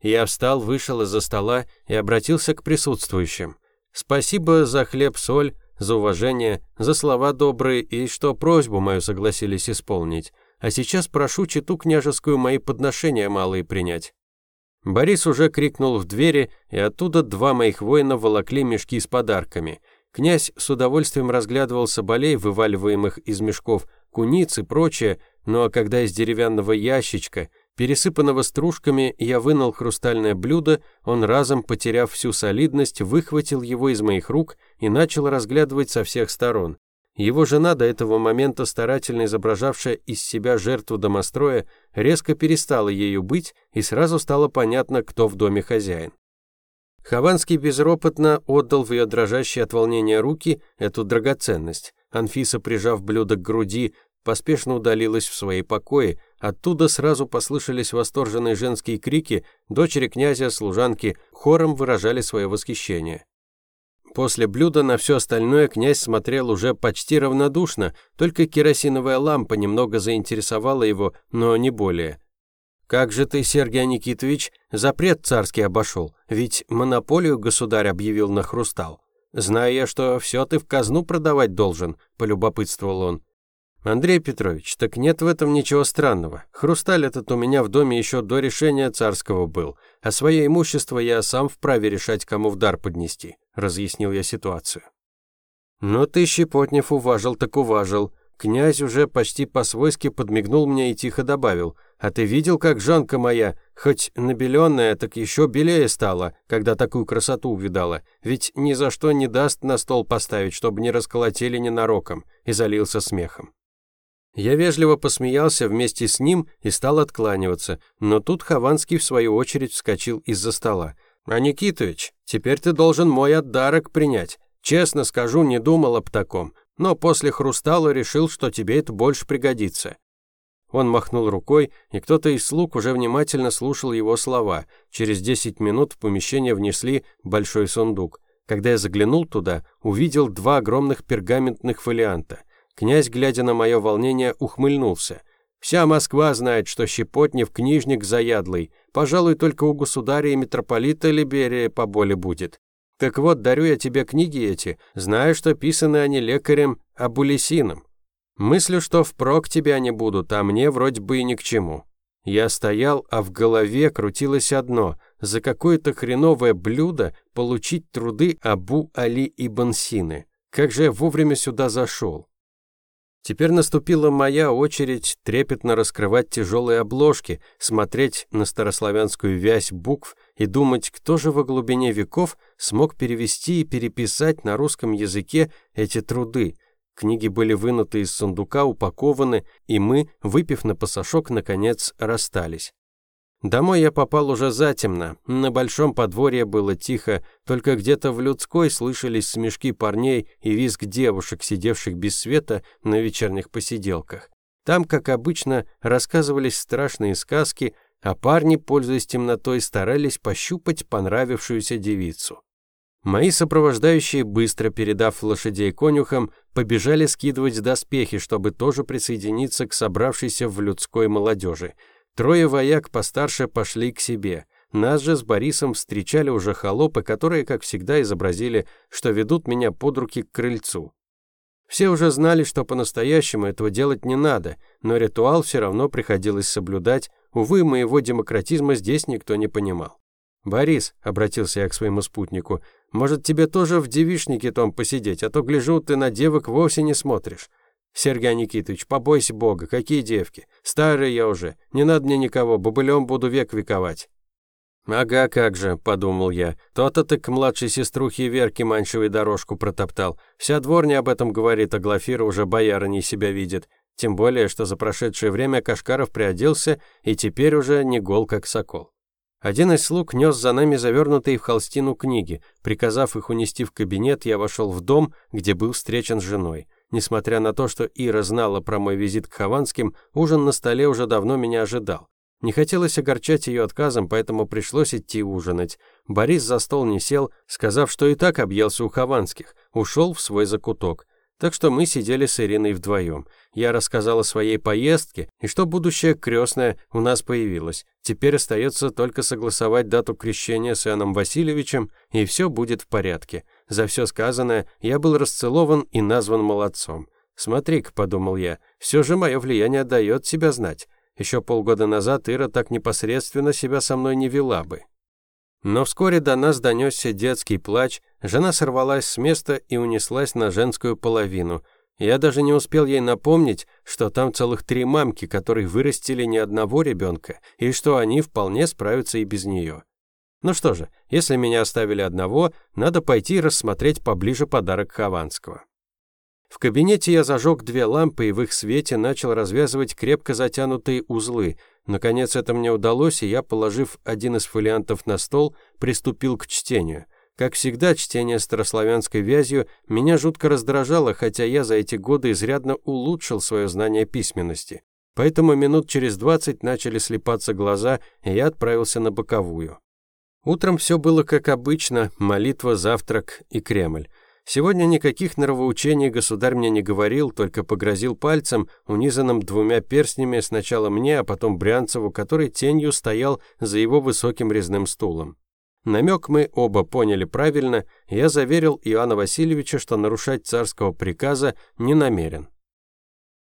Я встал, вышел из-за стола и обратился к присутствующим. «Спасибо за хлеб-соль, за уважение, за слова добрые и что просьбу мою согласились исполнить. А сейчас прошу читу княжескую мои подношения малые принять». Борис уже крикнул в двери, и оттуда два моих воина волокли мешки с подарками. Князь с удовольствием разглядывал соболей, вываливаемых из мешков, куниц и прочее, ну а когда из деревянного ящичка, пересыпанного стружками, я вынул хрустальное блюдо, он разом, потеряв всю солидность, выхватил его из моих рук и начал разглядывать со всех сторон. Его жена, до этого момента старательно изображавшая из себя жертву домостроя, резко перестала ею быть, и сразу стало понятно, кто в доме хозяин. Хованский безропотно отдал в ее дрожащие от волнения руки эту драгоценность. Анфиса, прижав блюдо к груди, поспешно удалилась в свои покои. Оттуда сразу послышались восторженные женские крики, дочери князя, служанки хором выражали свое восхищение. После блюда на все остальное князь смотрел уже почти равнодушно, только керосиновая лампа немного заинтересовала его, но не более. «Как же ты, Сергей Никитович, запрет царский обошел? Ведь монополию государь объявил на хрустал. Я, что все ты в казну продавать должен», – полюбопытствовал он. «Андрей Петрович, так нет в этом ничего странного. Хрусталь этот у меня в доме еще до решения царского был, а свое имущество я сам вправе решать, кому в дар поднести», — разъяснил я ситуацию. «Ну ты, Щепотнев, уважил так уважил». Князь уже почти по-свойски подмигнул мне и тихо добавил. «А ты видел, как жонка моя, хоть набеленная, так еще белее стала, когда такую красоту увидала? Ведь ни за что не даст на стол поставить, чтобы не расколотили ненароком», и залился смехом. Я вежливо посмеялся вместе с ним и стал откланиваться, но тут Хованский в свою очередь вскочил из-за стола. «А Никитович, теперь ты должен мой отдарок принять. Честно скажу, не думал об таком, но после хрустала решил, что тебе это больше пригодится». Он махнул рукой, и кто-то из слуг уже внимательно слушал его слова. Через десять минут в помещение внесли большой сундук. Когда я заглянул туда, увидел два огромных пергаментных фолианта – Князь, глядя на мое волнение, ухмыльнулся. Вся Москва знает, что Щепотнев книжник заядлый. Пожалуй, только у государя и митрополита Либерия поболе будет. Так вот, дарю я тебе книги эти, знаю, что писаны они лекарем Абулисином. Мыслю, что впрок тебе они будут, а мне вроде бы и ни к чему. Я стоял, а в голове крутилось одно – за какое-то хреновое блюдо получить труды Абу Али Ибн Сины. Как же я вовремя сюда зашел? Теперь наступила моя очередь трепетно раскрывать тяжелые обложки, смотреть на старославянскую вязь букв и думать, кто же во глубине веков смог перевести и переписать на русском языке эти труды. Книги были вынуты из сундука, упакованы, и мы, выпив на пасашок, наконец расстались. Домой я попал уже затемно. На большом подворье было тихо, только где-то в людской слышались смешки парней и визг девушек, сидевших без света на вечерних посиделках. Там, как обычно, рассказывались страшные сказки, а парни, пользуясь темнотой, старались пощупать понравившуюся девицу. Мои сопровождающие, быстро передав лошадей конюхам, побежали скидывать доспехи, чтобы тоже присоединиться к собравшейся в людской молодежи – Трое вояк постарше пошли к себе. Нас же с Борисом встречали уже холопы, которые, как всегда, изобразили, что ведут меня под руки к крыльцу. Все уже знали, что по-настоящему этого делать не надо, но ритуал все равно приходилось соблюдать. Увы, моего демократизма здесь никто не понимал. «Борис», — обратился я к своему спутнику, — «может, тебе тоже в девишнике том посидеть, а то, гляжу, ты на девок вовсе не смотришь». «Сергей Никитович, побойся Бога, какие девки? Старый я уже, не надо мне никого, бобылем буду век вековать». «Ага, как же», — подумал я, — «то-то ты к младшей сеструхе Верке Маншевой дорожку протоптал. Вся дворня об этом говорит, а Глафира уже боярыней себя видит. Тем более, что за прошедшее время Кашкаров приоделся и теперь уже не гол, как сокол». Один из слуг нес за нами завернутые в холстину книги. Приказав их унести в кабинет, я вошел в дом, где был встречен с женой. Несмотря на то, что Ира знала про мой визит к Хованским, ужин на столе уже давно меня ожидал. Не хотелось огорчать ее отказом, поэтому пришлось идти ужинать. Борис за стол не сел, сказав, что и так объелся у Хованских, ушел в свой закуток. Так что мы сидели с Ириной вдвоем. Я рассказал о своей поездке и что будущее крестное у нас появилось. Теперь остается только согласовать дату крещения с Иоанном Васильевичем, и все будет в порядке. За все сказанное я был расцелован и назван молодцом. «Смотри-ка», — подумал я, — «все же мое влияние дает себя знать. Еще полгода назад Ира так непосредственно себя со мной не вела бы». Но вскоре до нас донесся детский плач, жена сорвалась с места и унеслась на женскую половину. Я даже не успел ей напомнить, что там целых три мамки, которые вырастили не одного ребенка, и что они вполне справятся и без нее. Ну что же, если меня оставили одного, надо пойти рассмотреть поближе подарок Хованского. В кабинете я зажег две лампы и в их свете начал развязывать крепко затянутые узлы. Наконец это мне удалось, и я, положив один из фолиантов на стол, приступил к чтению. Как всегда, чтение старославянской вязью меня жутко раздражало, хотя я за эти годы изрядно улучшил свое знание письменности. Поэтому минут через двадцать начали слепаться глаза, и я отправился на боковую. Утром все было как обычно, молитва, завтрак и Кремль. Сегодня никаких нравоучений государь мне не говорил, только погрозил пальцем, унизанным двумя перстнями сначала мне, а потом Брянцеву, который тенью стоял за его высоким резным стулом. Намек мы оба поняли правильно, я заверил Иоанна Васильевича, что нарушать царского приказа не намерен.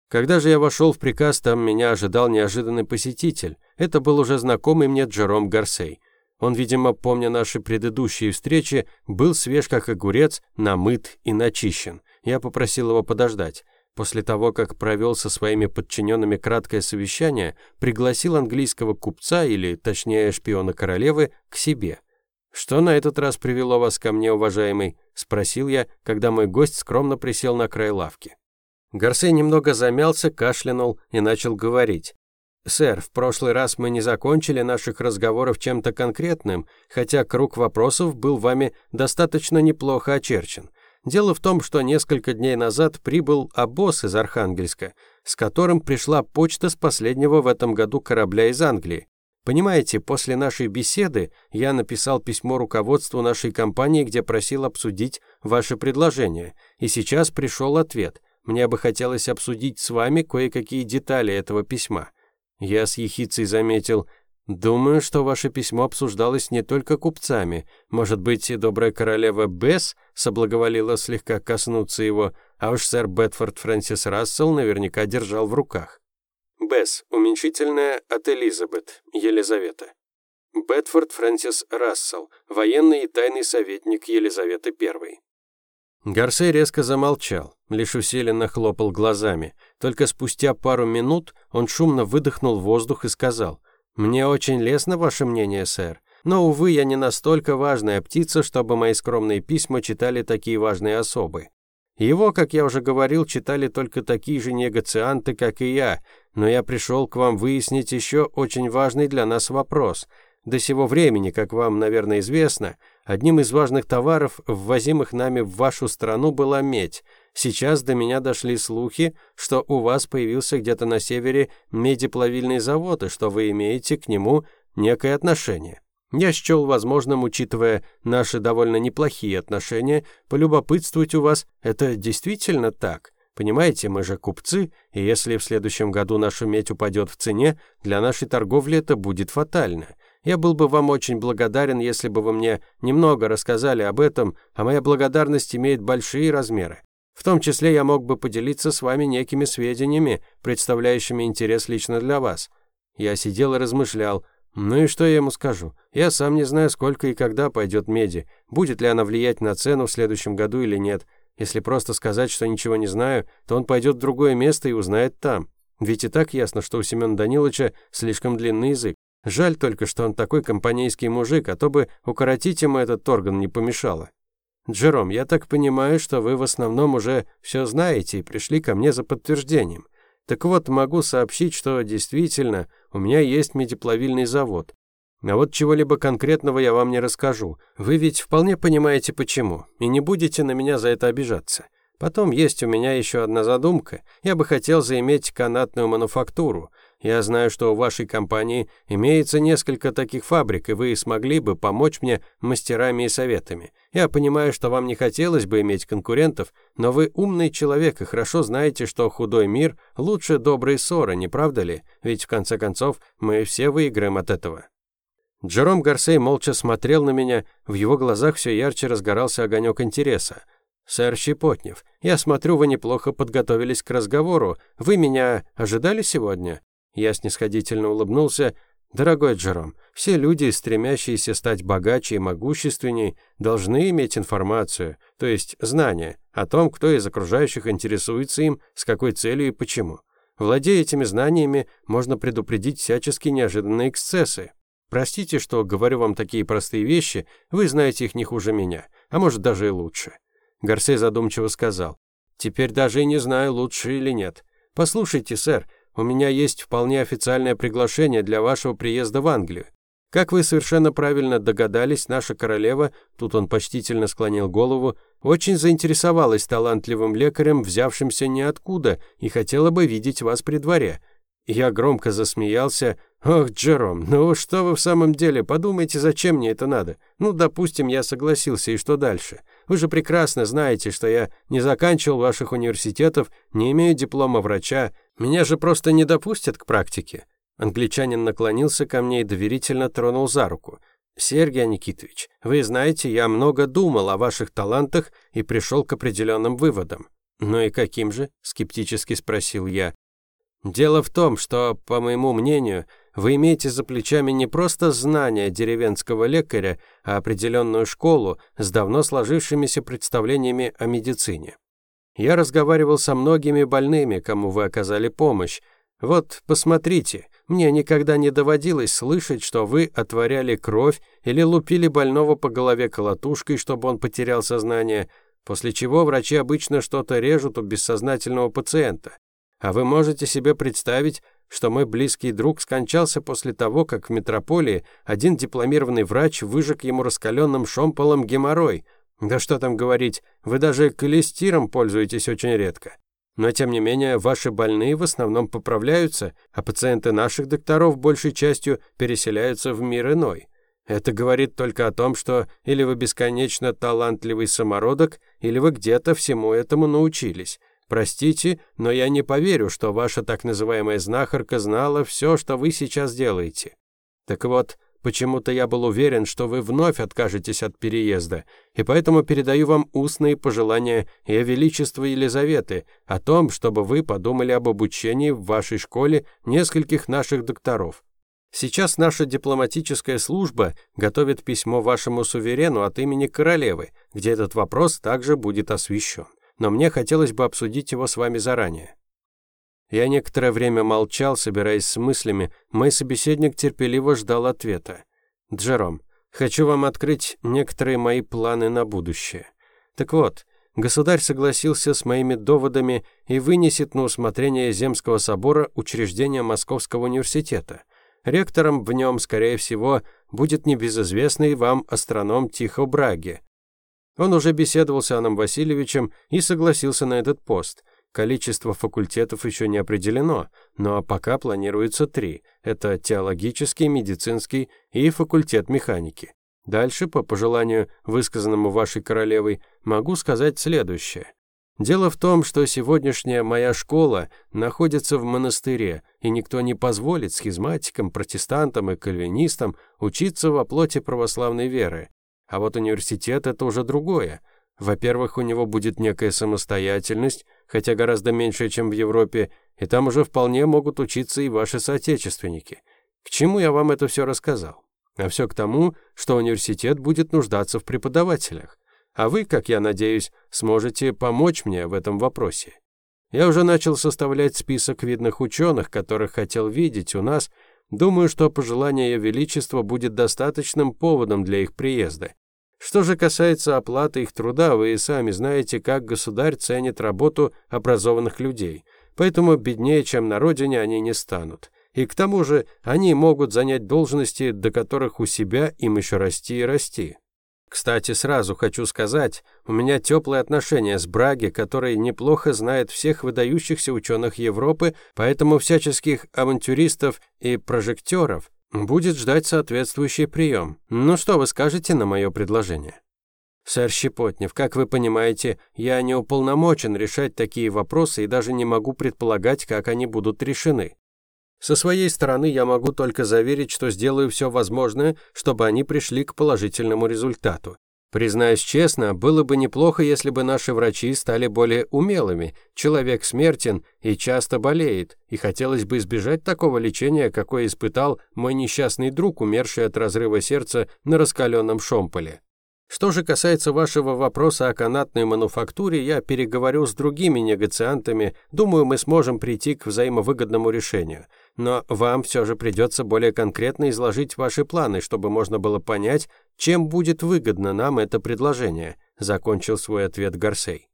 Когда же я вошел в приказ, там меня ожидал неожиданный посетитель. Это был уже знакомый мне Джером Гарсей. Он, видимо, помня наши предыдущие встречи, был свеж как огурец, намыт и начищен. я попросил его подождать. После того, как провел со своими подчиненными краткое совещание, пригласил английского купца, или точнее шпиона королевы, к себе. «Что на этот раз привело вас ко мне, уважаемый?» – спросил я, когда мой гость скромно присел на край лавки. Гарсей немного замялся, кашлянул и начал говорить. «Сэр, в прошлый раз мы не закончили наших разговоров чем-то конкретным, хотя круг вопросов был вами достаточно неплохо очерчен. Дело в том, что несколько дней назад прибыл обоз из Архангельска, с которым пришла почта с последнего в этом году корабля из Англии. Понимаете, после нашей беседы я написал письмо руководству нашей компании, где просил обсудить ваше предложение, и сейчас пришел ответ. Мне бы хотелось обсудить с вами кое-какие детали этого письма. Я с ехицей заметил, Думаю, что ваше письмо обсуждалось не только купцами. Может быть, и добрая королева Бесс соблаговолила слегка коснуться его, а уж сэр Бетфорд Фрэнсис Рассел наверняка держал в руках. Бесс, уменьшительное от Элизабет, Елизавета. Бетфорд Фрэнсис Рассел, военный и тайный советник Елизаветы I. Гарсей резко замолчал, лишь усиленно хлопал глазами. Только спустя пару минут он шумно выдохнул воздух и сказал – «Мне очень лестно ваше мнение, сэр. Но, увы, я не настолько важная птица, чтобы мои скромные письма читали такие важные особы. Его, как я уже говорил, читали только такие же негацианты, как и я, но я пришел к вам выяснить еще очень важный для нас вопрос. До сего времени, как вам, наверное, известно, одним из важных товаров, ввозимых нами в вашу страну, была медь – Сейчас до меня дошли слухи, что у вас появился где-то на севере медиплавильный завод и что вы имеете к нему некое отношение. Я счел возможным, учитывая наши довольно неплохие отношения, полюбопытствовать у вас, это действительно так? Понимаете, мы же купцы, и если в следующем году наша медь упадет в цене, для нашей торговли это будет фатально. Я был бы вам очень благодарен, если бы вы мне немного рассказали об этом, а моя благодарность имеет большие размеры. В том числе я мог бы поделиться с вами некими сведениями, представляющими интерес лично для вас. Я сидел и размышлял. Ну и что я ему скажу? Я сам не знаю, сколько и когда пойдет меди, будет ли она влиять на цену в следующем году или нет. Если просто сказать, что ничего не знаю, то он пойдет в другое место и узнает там. Ведь и так ясно, что у Семена Даниловича слишком длинный язык. Жаль только, что он такой компанейский мужик, а то бы укоротить ему этот орган не помешало. Джером, я так понимаю, что вы в основном уже все знаете и пришли ко мне за подтверждением. Так вот, могу сообщить, что действительно у меня есть медиплавильный завод. А вот чего-либо конкретного я вам не расскажу. Вы ведь вполне понимаете почему, и не будете на меня за это обижаться. Потом есть у меня еще одна задумка. Я бы хотел заиметь канатную мануфактуру. Я знаю, что у вашей компании имеется несколько таких фабрик, и вы смогли бы помочь мне мастерами и советами. Я понимаю, что вам не хотелось бы иметь конкурентов, но вы умный человек и хорошо знаете, что худой мир лучше доброй ссоры, не правда ли? Ведь в конце концов мы все выиграем от этого. Джером Гарсей молча смотрел на меня, в его глазах все ярче разгорался огонек интереса. «Сэр Щепотнев, я смотрю, вы неплохо подготовились к разговору. Вы меня ожидали сегодня?» Я снисходительно улыбнулся. «Дорогой Джером, все люди, стремящиеся стать богаче и могущественней, должны иметь информацию, то есть знания, о том, кто из окружающих интересуется им, с какой целью и почему. Владея этими знаниями, можно предупредить всячески неожиданные эксцессы. Простите, что говорю вам такие простые вещи, вы знаете их не хуже меня, а может даже и лучше. Гарсей задумчиво сказал. «Теперь даже и не знаю, лучше или нет. Послушайте, сэр, у меня есть вполне официальное приглашение для вашего приезда в Англию. Как вы совершенно правильно догадались, наша королева, тут он почтительно склонил голову, очень заинтересовалась талантливым лекарем, взявшимся ниоткуда, и хотела бы видеть вас при дворе. Я громко засмеялся. «Ох, Джером, ну что вы в самом деле, подумайте, зачем мне это надо? Ну, допустим, я согласился, и что дальше? Вы же прекрасно знаете, что я не заканчивал ваших университетов, не имею диплома врача. Меня же просто не допустят к практике». Англичанин наклонился ко мне и доверительно тронул за руку. «Сергей Никитович, вы знаете, я много думал о ваших талантах и пришел к определенным выводам». «Ну и каким же?» – скептически спросил я. «Дело в том, что, по моему мнению, вы имеете за плечами не просто знания деревенского лекаря, а определенную школу с давно сложившимися представлениями о медицине. Я разговаривал со многими больными, кому вы оказали помощь. Вот, посмотрите, мне никогда не доводилось слышать, что вы отворяли кровь или лупили больного по голове колотушкой, чтобы он потерял сознание, после чего врачи обычно что-то режут у бессознательного пациента. А вы можете себе представить, что мой близкий друг скончался после того, как в метрополии один дипломированный врач выжег ему раскаленным шомполом геморрой. Да что там говорить, вы даже колестиром пользуетесь очень редко. Но тем не менее, ваши больные в основном поправляются, а пациенты наших докторов большей частью переселяются в мир иной. Это говорит только о том, что или вы бесконечно талантливый самородок, или вы где-то всему этому научились. Простите, но я не поверю, что ваша так называемая знахарка знала все, что вы сейчас делаете. Так вот, почему-то я был уверен, что вы вновь откажетесь от переезда, и поэтому передаю вам устные пожелания Ее Величества Елизаветы о том, чтобы вы подумали об обучении в вашей школе нескольких наших докторов. Сейчас наша дипломатическая служба готовит письмо вашему суверену от имени королевы, где этот вопрос также будет освещен но мне хотелось бы обсудить его с вами заранее. Я некоторое время молчал, собираясь с мыслями. Мой собеседник терпеливо ждал ответа. Джером, хочу вам открыть некоторые мои планы на будущее. Так вот, государь согласился с моими доводами и вынесет на усмотрение Земского собора учреждение Московского университета. Ректором в нем, скорее всего, будет небезызвестный вам астроном Тихо Браги, он уже беседовал с Анном Васильевичем и согласился на этот пост. Количество факультетов еще не определено, но пока планируется три. Это теологический, медицинский и факультет механики. Дальше, по пожеланию, высказанному вашей королевой, могу сказать следующее. Дело в том, что сегодняшняя моя школа находится в монастыре, и никто не позволит схизматикам, протестантам и кальвинистам учиться во плоти православной веры. А вот университет – это уже другое. Во-первых, у него будет некая самостоятельность, хотя гораздо меньше, чем в Европе, и там уже вполне могут учиться и ваши соотечественники. К чему я вам это все рассказал? А все к тому, что университет будет нуждаться в преподавателях. А вы, как я надеюсь, сможете помочь мне в этом вопросе. Я уже начал составлять список видных ученых, которых хотел видеть у нас. Думаю, что пожелание Ее Величества будет достаточным поводом для их приезда. Что же касается оплаты их труда, вы и сами знаете, как государь ценит работу образованных людей. Поэтому беднее, чем на родине, они не станут. И к тому же они могут занять должности, до которых у себя им еще расти и расти. Кстати, сразу хочу сказать, у меня теплые отношения с Браги, который неплохо знает всех выдающихся ученых Европы, поэтому всяческих авантюристов и прожекторов будет ждать соответствующий прием. Ну что вы скажете на мое предложение? Сэр Щепотнев, как вы понимаете, я не уполномочен решать такие вопросы и даже не могу предполагать, как они будут решены. Со своей стороны я могу только заверить, что сделаю все возможное, чтобы они пришли к положительному результату. Признаюсь честно, было бы неплохо, если бы наши врачи стали более умелыми. Человек смертен и часто болеет, и хотелось бы избежать такого лечения, какое испытал мой несчастный друг, умерший от разрыва сердца на раскаленном шомполе. Что же касается вашего вопроса о канатной мануфактуре, я переговорю с другими негациантами, думаю, мы сможем прийти к взаимовыгодному решению. Но вам все же придется более конкретно изложить ваши планы, чтобы можно было понять, чем будет выгодно нам это предложение, закончил свой ответ Гарсей.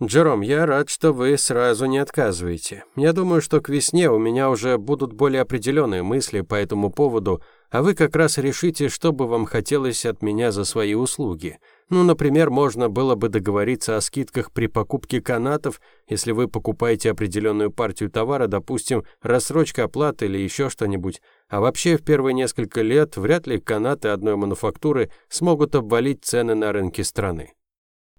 Джером, я рад, что вы сразу не отказываете. Я думаю, что к весне у меня уже будут более определенные мысли по этому поводу, а вы как раз решите, что бы вам хотелось от меня за свои услуги. Ну, например, можно было бы договориться о скидках при покупке канатов, если вы покупаете определенную партию товара, допустим, рассрочка оплаты или еще что-нибудь. А вообще, в первые несколько лет вряд ли канаты одной мануфактуры смогут обвалить цены на рынке страны.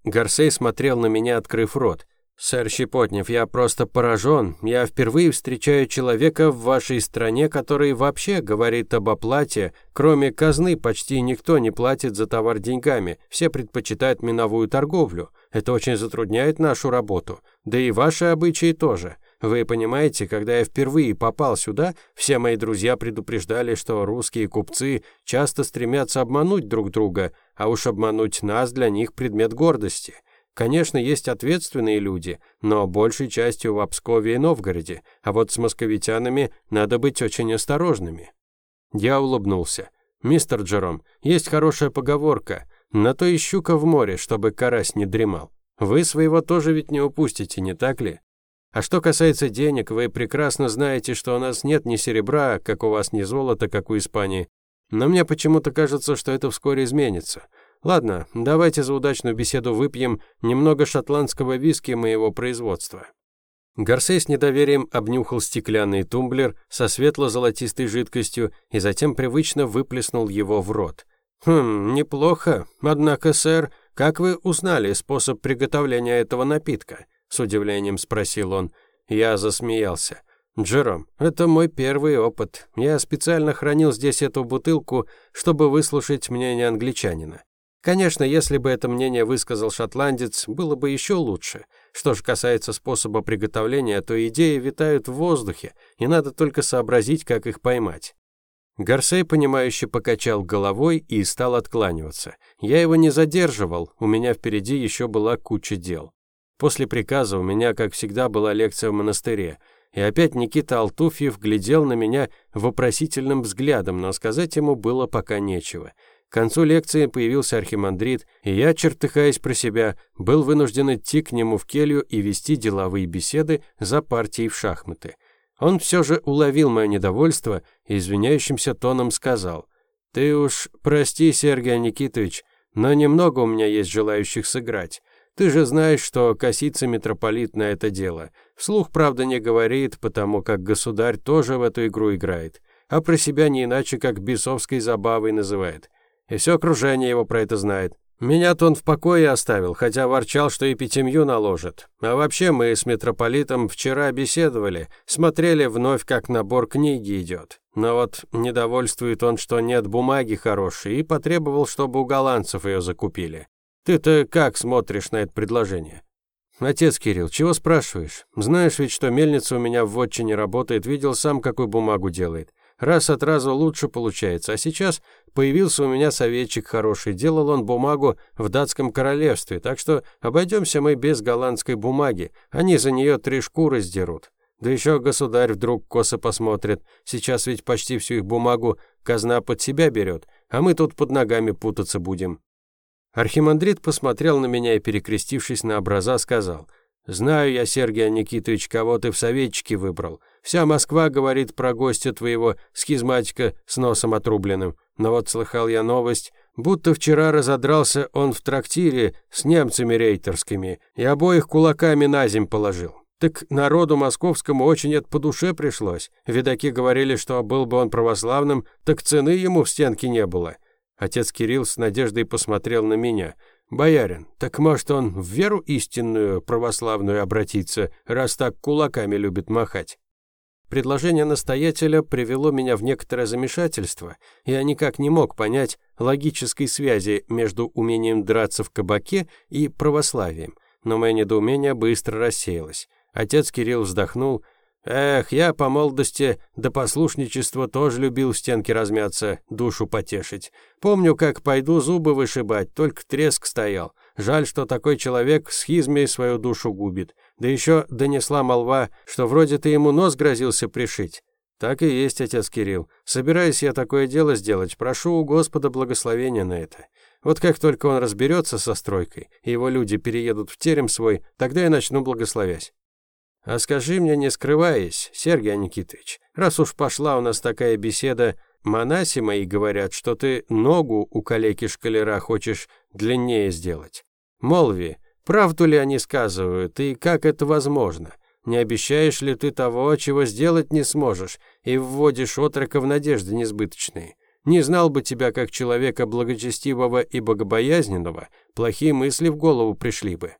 Гарсей смотрел на меня, открыв рот. «Сэр Щепотнев, я просто поражен. Я впервые встречаю человека в вашей стране, который вообще говорит об оплате. Кроме казны почти никто не платит за товар деньгами. Все предпочитают миновую торговлю. Это очень затрудняет нашу работу. Да и ваши обычаи тоже. Вы понимаете, когда я впервые попал сюда, все мои друзья предупреждали, что русские купцы часто стремятся обмануть друг друга, а уж обмануть нас для них предмет гордости». Конечно, есть ответственные люди, но большей частью в Обскове и Новгороде, а вот с московитянами надо быть очень осторожными. Я улыбнулся. «Мистер Джером, есть хорошая поговорка. На то и щука в море, чтобы карась не дремал. Вы своего тоже ведь не упустите, не так ли? А что касается денег, вы прекрасно знаете, что у нас нет ни серебра, как у вас, ни золота, как у Испании. Но мне почему-то кажется, что это вскоре изменится. Ладно, давайте за удачную беседу выпьем немного шотландского виски моего производства. Гарсей с недоверием обнюхал стеклянный тумблер со светло-золотистой жидкостью и затем привычно выплеснул его в рот. «Хм, неплохо. Однако, сэр, как вы узнали способ приготовления этого напитка?» С удивлением спросил он. Я засмеялся. «Джером, это мой первый опыт. Я специально хранил здесь эту бутылку, чтобы выслушать мнение англичанина. Конечно, если бы это мнение высказал шотландец, было бы еще лучше. Что же касается способа приготовления, то идеи витают в воздухе, и надо только сообразить, как их поймать. Гарсей, понимающе покачал головой и стал откланиваться. Я его не задерживал, у меня впереди еще была куча дел. После приказа у меня, как всегда, была лекция в монастыре, и опять Никита Алтуфьев глядел на меня вопросительным взглядом, но сказать ему было пока нечего — к концу лекции появился архимандрит, и я, чертыхаясь про себя, был вынужден идти к нему в келью и вести деловые беседы за партией в шахматы. Он все же уловил мое недовольство и извиняющимся тоном сказал, «Ты уж прости, Сергей Никитович, но немного у меня есть желающих сыграть. Ты же знаешь, что косится митрополит на это дело. Вслух, правда, не говорит, потому как государь тоже в эту игру играет, а про себя не иначе, как бесовской забавой называет и все окружение его про это знает. Меня-то он в покое оставил, хотя ворчал, что и пятимью наложит. А вообще мы с митрополитом вчера беседовали, смотрели вновь, как набор книги идет. Но вот недовольствует он, что нет бумаги хорошей, и потребовал, чтобы у голландцев ее закупили. Ты-то как смотришь на это предложение? Отец Кирилл, чего спрашиваешь? Знаешь ведь, что мельница у меня в вотчине работает, видел сам, какую бумагу делает. Раз от раза лучше получается. А сейчас появился у меня советчик хороший. Делал он бумагу в датском королевстве, так что обойдемся мы без голландской бумаги. Они за нее три шкуры сдерут. Да еще государь вдруг косо посмотрит. Сейчас ведь почти всю их бумагу казна под себя берет, а мы тут под ногами путаться будем. Архимандрит посмотрел на меня и, перекрестившись на образа, сказал, «Знаю я, Сергей Никитович, кого ты в советчике выбрал. Вся Москва говорит про гостя твоего, схизматика с носом отрубленным. Но вот слыхал я новость, будто вчера разодрался он в трактире с немцами рейтерскими и обоих кулаками на земь положил. Так народу московскому очень это по душе пришлось. Видаки говорили, что был бы он православным, так цены ему в стенке не было. Отец Кирилл с надеждой посмотрел на меня. «Боярин, так может он в веру истинную православную обратиться, раз так кулаками любит махать?» Предложение настоятеля привело меня в некоторое замешательство. Я никак не мог понять логической связи между умением драться в кабаке и православием, но мое недоумение быстро рассеялось. Отец Кирилл вздохнул. «Эх, я по молодости до послушничества тоже любил стенки размяться, душу потешить. Помню, как пойду зубы вышибать, только треск стоял. Жаль, что такой человек с хизмой свою душу губит. Да еще донесла молва, что вроде ты ему нос грозился пришить. Так и есть, отец Кирилл. Собираюсь я такое дело сделать, прошу у Господа благословения на это. Вот как только он разберется со стройкой, и его люди переедут в терем свой, тогда я начну благословясь. А скажи мне, не скрываясь, Сергей Никитович, раз уж пошла у нас такая беседа, монаси мои говорят, что ты ногу у калеки-шкалера хочешь длиннее сделать. Молви, Правду ли они сказывают, и как это возможно? Не обещаешь ли ты того, чего сделать не сможешь, и вводишь отрока в надежды несбыточные? Не знал бы тебя как человека благочестивого и богобоязненного, плохие мысли в голову пришли бы.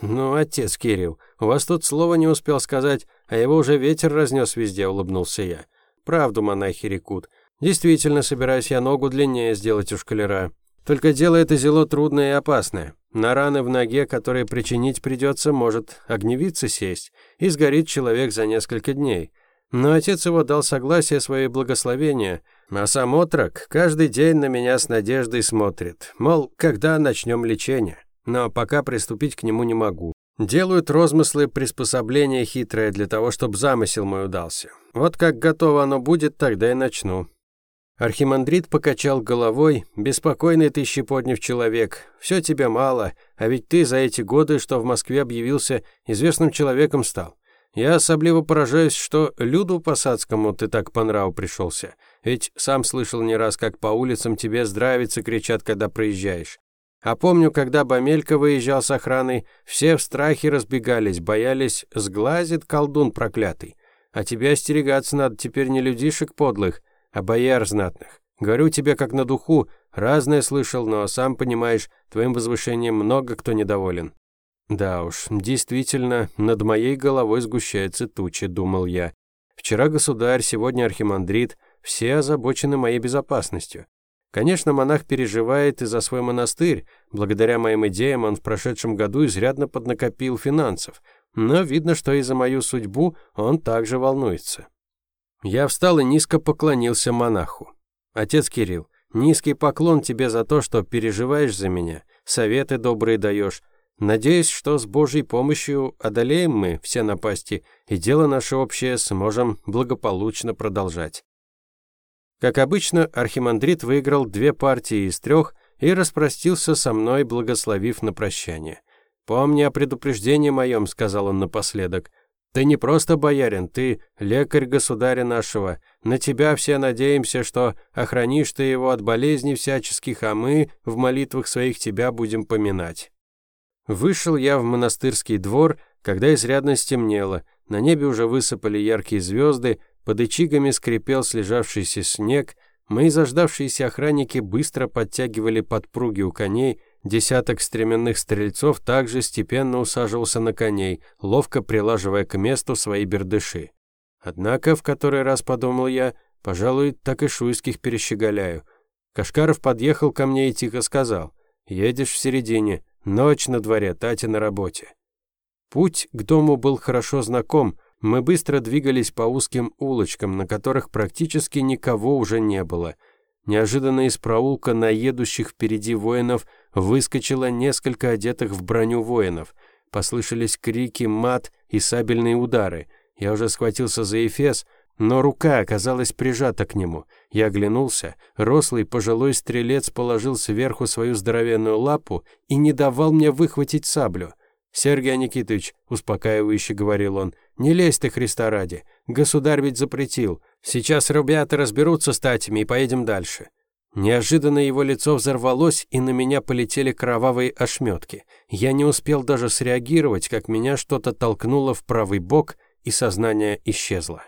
Ну, отец Кирилл, у вас тут слова не успел сказать, а его уже ветер разнес везде, улыбнулся я. Правду монахи рекут. Действительно, собираюсь я ногу длиннее сделать у шкалера. Только дело это зело трудное и опасное. На раны в ноге, которые причинить придется, может огневиться сесть, и сгорит человек за несколько дней. Но отец его дал согласие свое благословение, а сам отрок каждый день на меня с надеждой смотрит, мол, когда начнем лечение. но пока приступить к нему не могу. Делают розмыслы приспособления хитрое для того, чтобы замысел мой удался. Вот как готово оно будет, тогда и начну. Архимандрит покачал головой. «Беспокойный ты, щепотнев человек. Все тебе мало, а ведь ты за эти годы, что в Москве объявился, известным человеком стал. Я особливо поражаюсь, что Люду Посадскому ты так по нраву пришелся. Ведь сам слышал не раз, как по улицам тебе здравицы кричат, когда проезжаешь. А помню, когда Бамелька выезжал с охраной, все в страхе разбегались, боялись, сглазит колдун проклятый. А тебе остерегаться надо теперь не людишек подлых, а бояр знатных. Говорю тебе как на духу, разное слышал, но сам понимаешь, твоим возвышением много кто недоволен. Да уж, действительно, над моей головой сгущается туча, думал я. Вчера государь, сегодня архимандрит, все озабочены моей безопасностью. Конечно, монах переживает и за свой монастырь. Благодаря моим идеям он в прошедшем году изрядно поднакопил финансов. Но видно, что и за мою судьбу он также волнуется. Я встал и низко поклонился монаху. Отец Кирилл, низкий поклон тебе за то, что переживаешь за меня, советы добрые даешь. Надеюсь, что с Божьей помощью одолеем мы все напасти, и дело наше общее сможем благополучно продолжать. Как обычно, архимандрит выиграл две партии из трех и распростился со мной, благословив на прощание. «Помни о предупреждении моем», — сказал он напоследок. «Ты не просто боярин, ты лекарь государя нашего. На тебя все надеемся, что охранишь ты его от болезней всяческих, а мы в молитвах своих тебя будем поминать». Вышел я в монастырский двор, когда изрядно стемнело, на небе уже высыпали яркие звезды, под ичигами скрипел слежавшийся снег, мои заждавшиеся охранники быстро подтягивали подпруги у коней, десяток стременных стрельцов также степенно усаживался на коней, ловко прилаживая к месту свои бердыши. Однако, в который раз подумал я, пожалуй, так и шуйских перещеголяю. Кашкаров подъехал ко мне и тихо сказал, «Едешь в середине, Ночь на дворе, Татя на работе. Путь к дому был хорошо знаком. Мы быстро двигались по узким улочкам, на которых практически никого уже не было. Неожиданно из проулка на едущих впереди воинов выскочило несколько одетых в броню воинов. Послышались крики, мат и сабельные удары. Я уже схватился за эфес, но рука оказалась прижата к нему. Я оглянулся, рослый пожилой стрелец положил сверху свою здоровенную лапу и не давал мне выхватить саблю. «Сергей Никитович», — успокаивающе говорил он, — «не лезь ты, Христа ради, государь ведь запретил. Сейчас ребята разберутся с татями и поедем дальше». Неожиданно его лицо взорвалось, и на меня полетели кровавые ошметки. Я не успел даже среагировать, как меня что-то толкнуло в правый бок, и сознание исчезло.